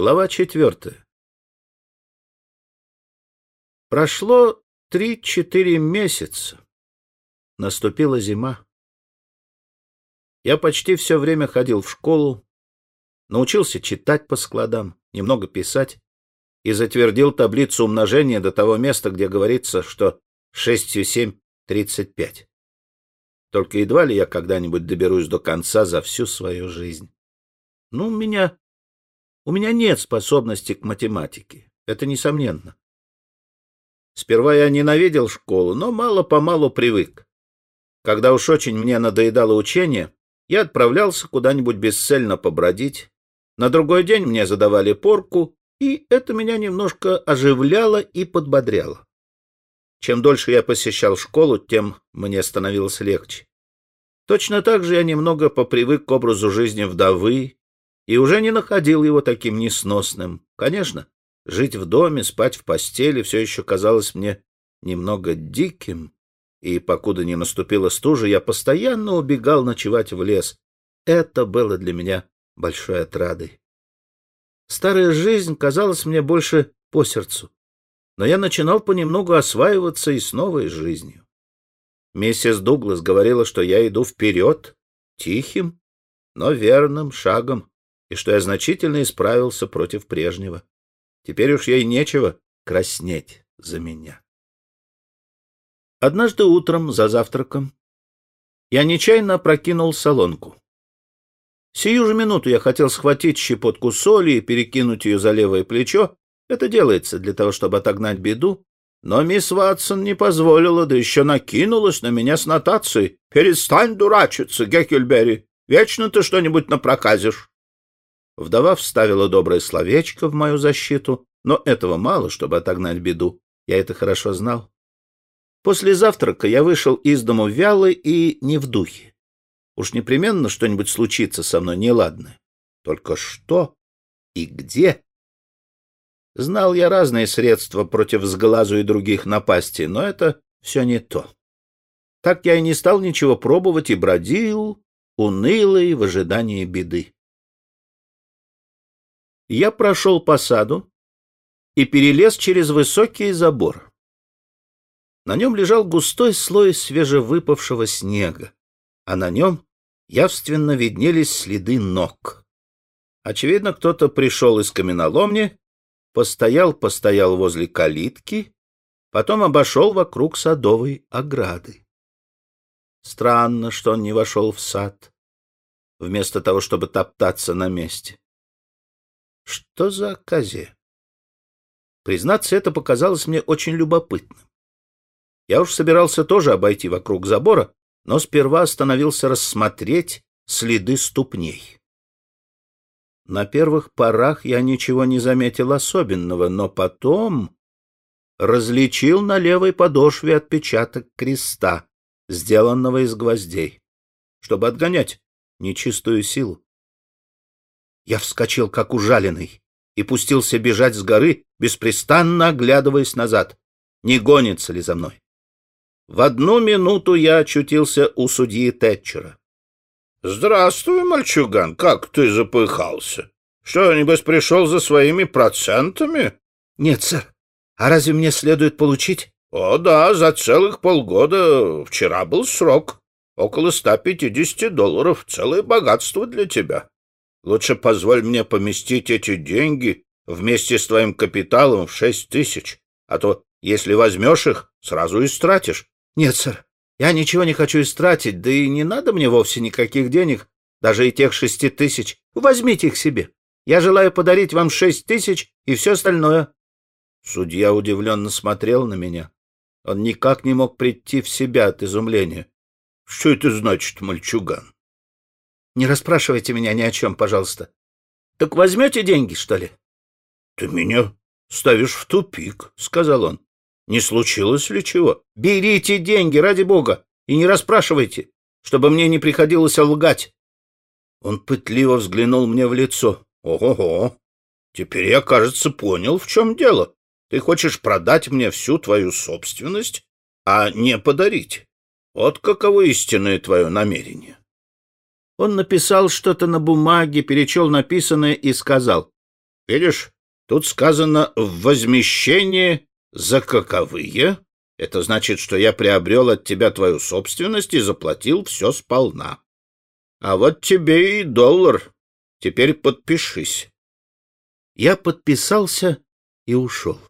Глава четвертая. Прошло три-четыре месяца. Наступила зима. Я почти все время ходил в школу, научился читать по складам, немного писать и затвердил таблицу умножения до того места, где говорится, что шестью семь — тридцать пять. Только едва ли я когда-нибудь доберусь до конца за всю свою жизнь. Ну, меня... У меня нет способности к математике. Это несомненно. Сперва я ненавидел школу, но мало-помалу привык. Когда уж очень мне надоедало учение, я отправлялся куда-нибудь бесцельно побродить. На другой день мне задавали порку, и это меня немножко оживляло и подбодряло. Чем дольше я посещал школу, тем мне становилось легче. Точно так же я немного попривык к образу жизни вдовы и уже не находил его таким несносным. Конечно, Жить в доме, спать в постели все еще казалось мне немного диким, и, покуда не наступила стужа, я постоянно убегал ночевать в лес. Это было для меня большой отрадой. Старая жизнь казалась мне больше по сердцу, но я начинал понемногу осваиваться и с новой жизнью. Миссис Дуглас говорила, что я иду вперед, тихим, но верным шагом, и что я значительно исправился против прежнего. Теперь уж ей нечего краснеть за меня. Однажды утром за завтраком я нечаянно опрокинул солонку. Сию же минуту я хотел схватить щепотку соли и перекинуть ее за левое плечо. Это делается для того, чтобы отогнать беду. Но мисс Ватсон не позволила, да еще накинулась на меня с нотацией. «Перестань дурачиться, Геккельберри! Вечно ты что-нибудь напроказишь!» Вдова вставила доброе словечко в мою защиту, но этого мало, чтобы отогнать беду. Я это хорошо знал. После завтрака я вышел из дому вялый и не в духе. Уж непременно что-нибудь случится со мной неладное. Только что и где? Знал я разные средства против сглазу и других напастей, но это все не то. Так я и не стал ничего пробовать и бродил, унылый в ожидании беды я прошел по саду и перелез через высокий забор. На нем лежал густой слой свежевыпавшего снега, а на нем явственно виднелись следы ног. Очевидно, кто-то пришел из каменоломни, постоял-постоял возле калитки, потом обошел вокруг садовой ограды. Странно, что он не вошел в сад, вместо того, чтобы топтаться на месте. Что за оказия? Признаться, это показалось мне очень любопытным. Я уж собирался тоже обойти вокруг забора, но сперва остановился рассмотреть следы ступней. На первых порах я ничего не заметил особенного, но потом различил на левой подошве отпечаток креста, сделанного из гвоздей, чтобы отгонять нечистую силу. Я вскочил, как ужаленный, и пустился бежать с горы, беспрестанно оглядываясь назад. Не гонится ли за мной? В одну минуту я очутился у судьи Тэтчера. — Здравствуй, мальчуган, как ты запыхался? Что, небось, пришел за своими процентами? — Нет, сэр. А разве мне следует получить? — О, да, за целых полгода. Вчера был срок. Около ста пятидесяти долларов. Целое богатство для тебя. Лучше позволь мне поместить эти деньги вместе с твоим капиталом в шесть тысяч, а то, если возьмешь их, сразу истратишь. — Нет, сэр, я ничего не хочу истратить, да и не надо мне вовсе никаких денег, даже и тех шести тысяч. Возьмите их себе. Я желаю подарить вам шесть тысяч и все остальное. Судья удивленно смотрел на меня. Он никак не мог прийти в себя от изумления. — Что это значит, мальчуган? Не расспрашивайте меня ни о чем, пожалуйста. Так возьмете деньги, что ли? — Ты меня ставишь в тупик, — сказал он. — Не случилось ли чего? Берите деньги, ради бога, и не расспрашивайте, чтобы мне не приходилось лгать. Он пытливо взглянул мне в лицо. — Ого-го! Теперь я, кажется, понял, в чем дело. Ты хочешь продать мне всю твою собственность, а не подарить. Вот каково истинное твое намерение. Он написал что-то на бумаге, перечел написанное и сказал. Видишь, тут сказано «в возмещении за каковые». Это значит, что я приобрел от тебя твою собственность и заплатил все сполна. А вот тебе и доллар. Теперь подпишись. Я подписался и ушел.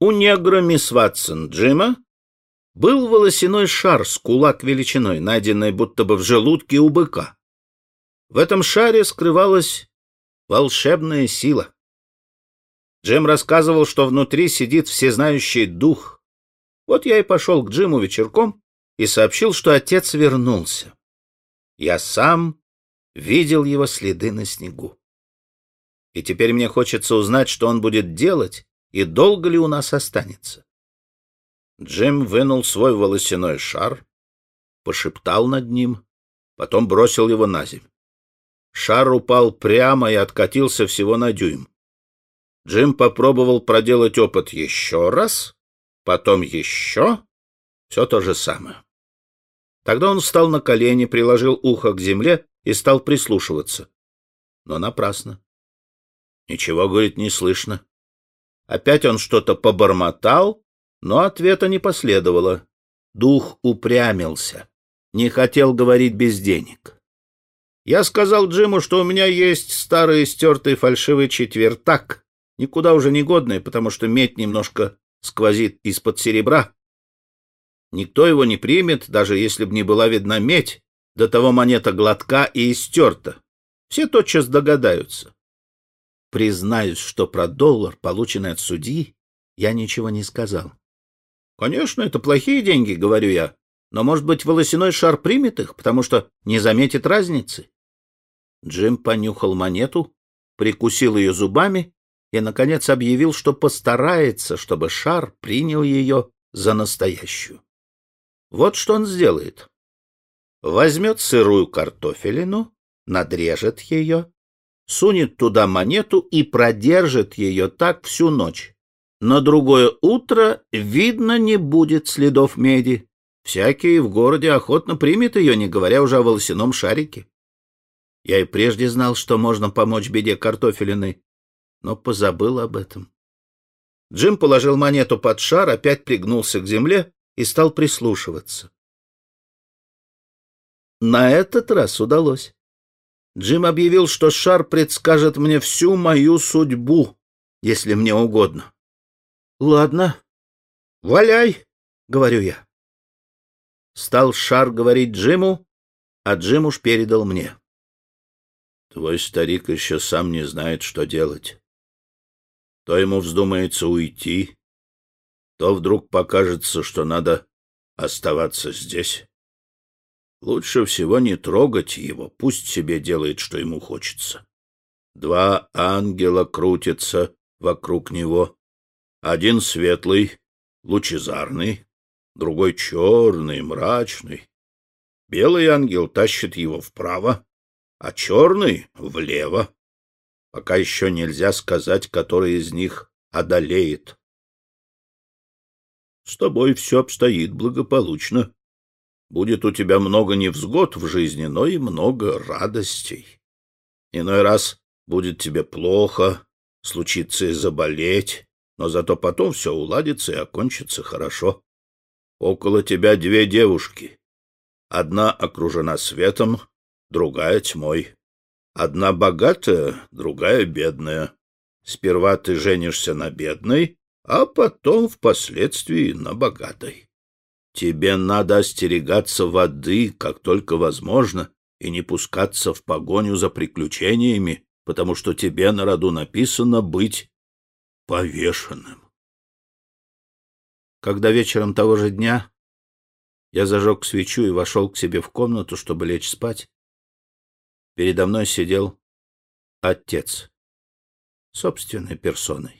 У негра мисс Ватсон Джима был волосяной шар с кулак величиной, найденный будто бы в желудке у быка. В этом шаре скрывалась волшебная сила. Джим рассказывал, что внутри сидит всезнающий дух. Вот я и пошел к Джиму вечерком и сообщил, что отец вернулся. Я сам видел его следы на снегу. И теперь мне хочется узнать, что он будет делать и долго ли у нас останется. Джим вынул свой волосяной шар, пошептал над ним, потом бросил его на землю. Шар упал прямо и откатился всего на дюйм. Джим попробовал проделать опыт еще раз, потом еще, все то же самое. Тогда он встал на колени, приложил ухо к земле и стал прислушиваться. Но напрасно. Ничего, говорит, не слышно. Опять он что-то побормотал, но ответа не последовало. Дух упрямился, не хотел говорить без денег. Я сказал Джиму, что у меня есть старый стертый фальшивый четвертак, никуда уже не годный, потому что медь немножко сквозит из-под серебра. Никто его не примет, даже если б не была видна медь, до того монета глотка и истерта. Все тотчас догадаются. Признаюсь, что про доллар, полученный от судьи, я ничего не сказал. Конечно, это плохие деньги, говорю я, но, может быть, волосяной шар примет их, потому что не заметит разницы. Джим понюхал монету, прикусил ее зубами и, наконец, объявил, что постарается, чтобы шар принял ее за настоящую. Вот что он сделает. Возьмет сырую картофелину, надрежет ее, сунет туда монету и продержит ее так всю ночь. На другое утро видно не будет следов меди. Всякий в городе охотно примет ее, не говоря уже о волосяном шарике. Я и прежде знал, что можно помочь беде картофелиной, но позабыл об этом. Джим положил монету под шар, опять пригнулся к земле и стал прислушиваться. На этот раз удалось. Джим объявил, что шар предскажет мне всю мою судьбу, если мне угодно. — Ладно, валяй, — говорю я. Стал шар говорить Джиму, а Джим уж передал мне. Твой старик еще сам не знает, что делать. То ему вздумается уйти, то вдруг покажется, что надо оставаться здесь. Лучше всего не трогать его, пусть себе делает, что ему хочется. Два ангела крутятся вокруг него. Один светлый, лучезарный, другой черный, мрачный. Белый ангел тащит его вправо, а черный — влево. Пока еще нельзя сказать, который из них одолеет. С тобой все обстоит благополучно. Будет у тебя много невзгод в жизни, но и много радостей. Иной раз будет тебе плохо, случится и заболеть, но зато потом все уладится и окончится хорошо. Около тебя две девушки. Одна окружена светом, другая тьмой. Одна богатая, другая бедная. Сперва ты женишься на бедной, а потом впоследствии на богатой. Тебе надо остерегаться воды, как только возможно, и не пускаться в погоню за приключениями, потому что тебе на роду написано быть повешенным. Когда вечером того же дня я зажег свечу и вошел к себе в комнату, чтобы лечь спать, передо мной сидел отец собственной персоной.